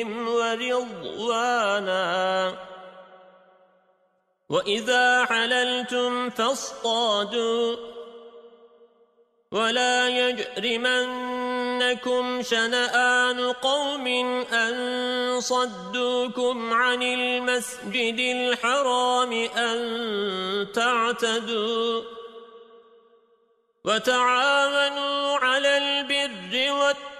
ربهم ورضوانا. وإذا حللتم فاصطادوا. ولا يجرمنكم شنآن قوم أن صدوكم عن المسجد الحرام أن تعتدوا. وتعاونوا على البر والتقوى.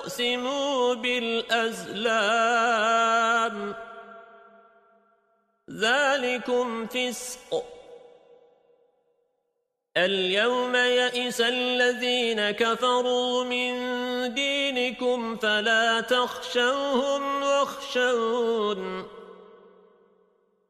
تستقسموا بالأزلام. ذلكم فسق. اليوم يئس الذين كفروا من دينكم فلا تخشوهم واخشون.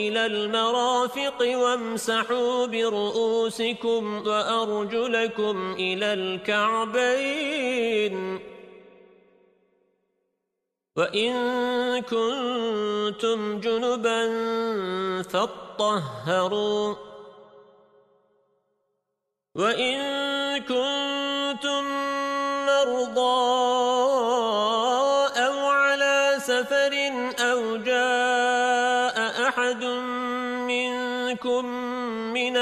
إلى المرافق وامسحوا برؤوسكم وأرجلكم إلى الكعبين. وَإِن كُنتُمْ جُنُبًا فَاطَّهَّرُوا. وَإِن كُنتُم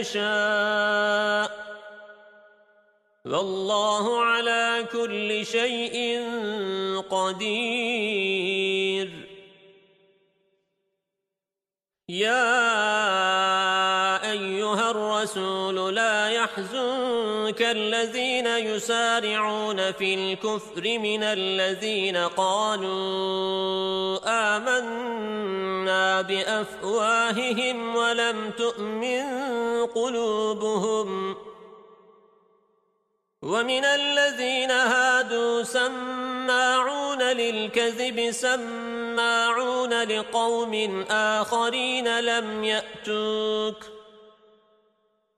يشاء. والله على كل شيء قدير. يا الرسول لا يحزنك الذين يسارعون في الكفر من الذين قالوا آمنا بأفواههم ولم تؤمن قلوبهم. ومن الذين هادوا سماعون للكذب سماعون لقوم آخرين لم يأتوك.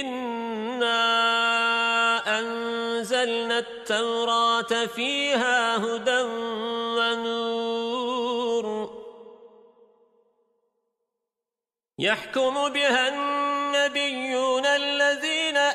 إنا أنزلنا التوراة فيها هدى ونور يحكم بها الذين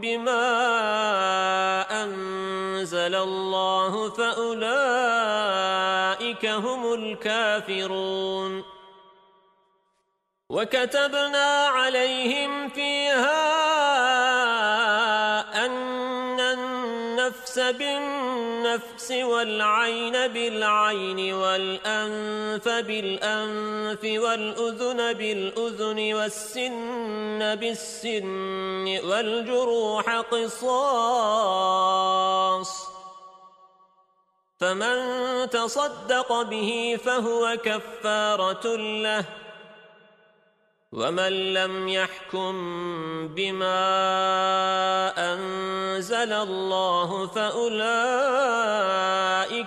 بما أنزل الله فأولئك هم الكافرون. وكتبنا عليهم فيها النفس بالنفس والعين بالعين والأنف بالأنف والأذن بالأذن والسن بالسن والجروح قصاص فمن تصدق به فهو كفارة له ومن لم يحكم بما أنزل الله فأولئك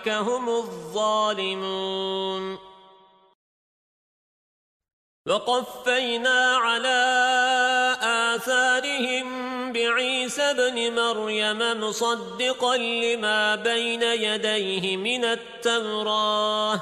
هم الظالمون وقفينا على آثارهم بعيسى بن مريم مصدقا لما بين يديه من التوراه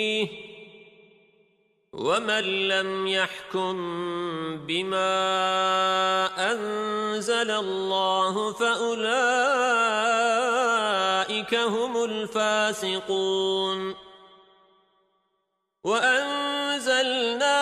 ومن لم يحكم بما أنزل الله فأولئك هم الفاسقون وأنزلنا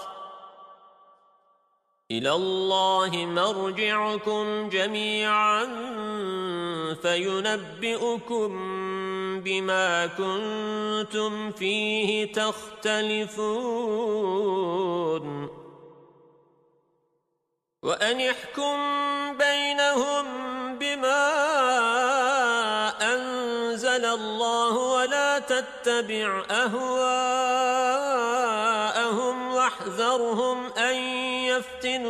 إلى الله مرجعكم جميعا فينبئكم بما كنتم فيه تختلفون. وأن يحكم بينهم بما أنزل الله ولا تتبع أهواءهم واحذرهم أن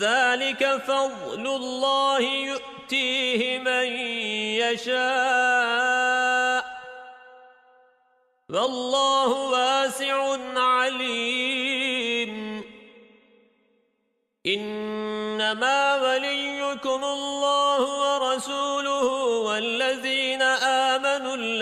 ذلك فضل الله يؤتيه من يشاء. والله واسع عليم. إنما وليكم الله ورسوله والذين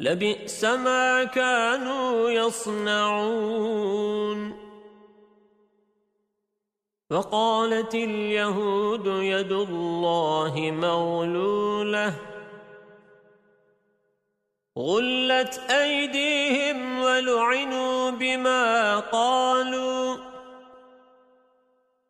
لبئس ما كانوا يصنعون. وقالت اليهود يد الله مغلولة. غلت أيديهم ولعنوا بما قالوا.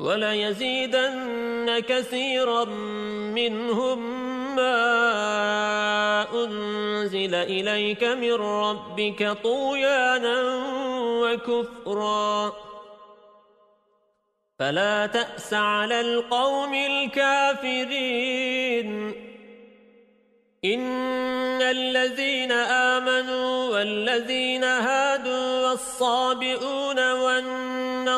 وليزيدن كثيرا منهم ما أنزل إليك من ربك طويانا وكفرا. فلا تأس على القوم الكافرين. إن الذين آمنوا والذين هادوا والصابئون والنصارى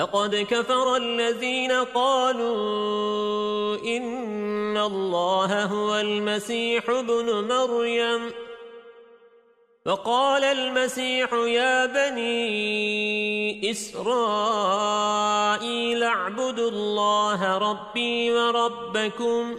لقد كفر الذين قالوا إن الله هو المسيح ابن مريم. وقال المسيح يا بني إسرائيل اعبدوا الله ربي وربكم.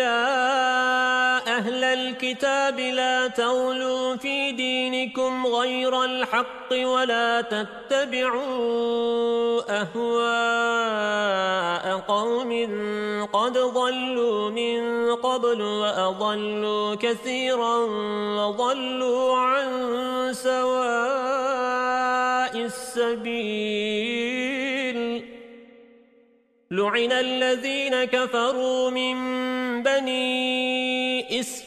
أهل الكتاب لا تغلوا في دينكم غير الحق ولا تتبعوا أهواء قوم قد ضلوا من قبل وأضلوا كثيرا وضلوا عن سواء السبيل. لعن الذين كفروا من بني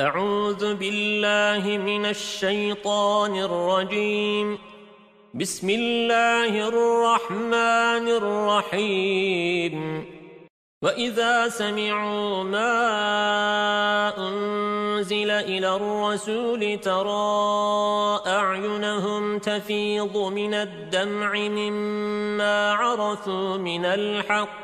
أعوذ بالله من الشيطان الرجيم. بسم الله الرحمن الرحيم. وَإِذَا سَمِعُوا مَا أُنزِلَ إِلَى الرَّسُولِ تَرَى أَعْيُنَهُمْ تَفِيضُ مِنَ الدَّمْعِ مِمَّا عَرَفُوا مِنَ الْحَقِّ.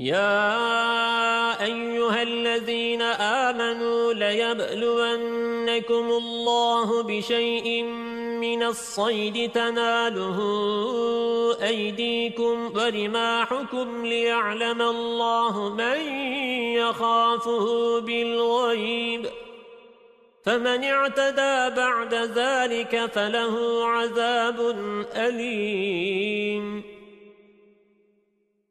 يا أيها الذين آمنوا ليبلونكم الله بشيء من الصيد تناله أيديكم ورماحكم ليعلم الله من يخافه بالغيب فمن اعتدى بعد ذلك فله عذاب أليم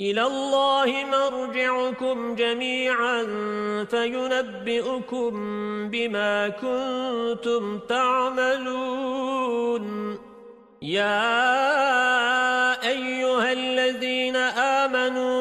إلى الله مرجعكم جميعا فينبئكم بما كنتم تعملون. يا أيها الذين آمنوا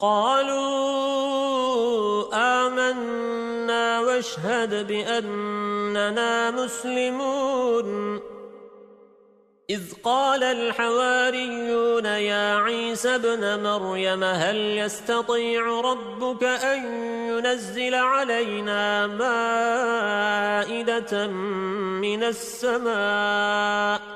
قالوا آمنا واشهد بأننا مسلمون. إذ قال الحواريون يا عيسى بن مريم هل يستطيع ربك أن ينزل علينا مائدة من السماء؟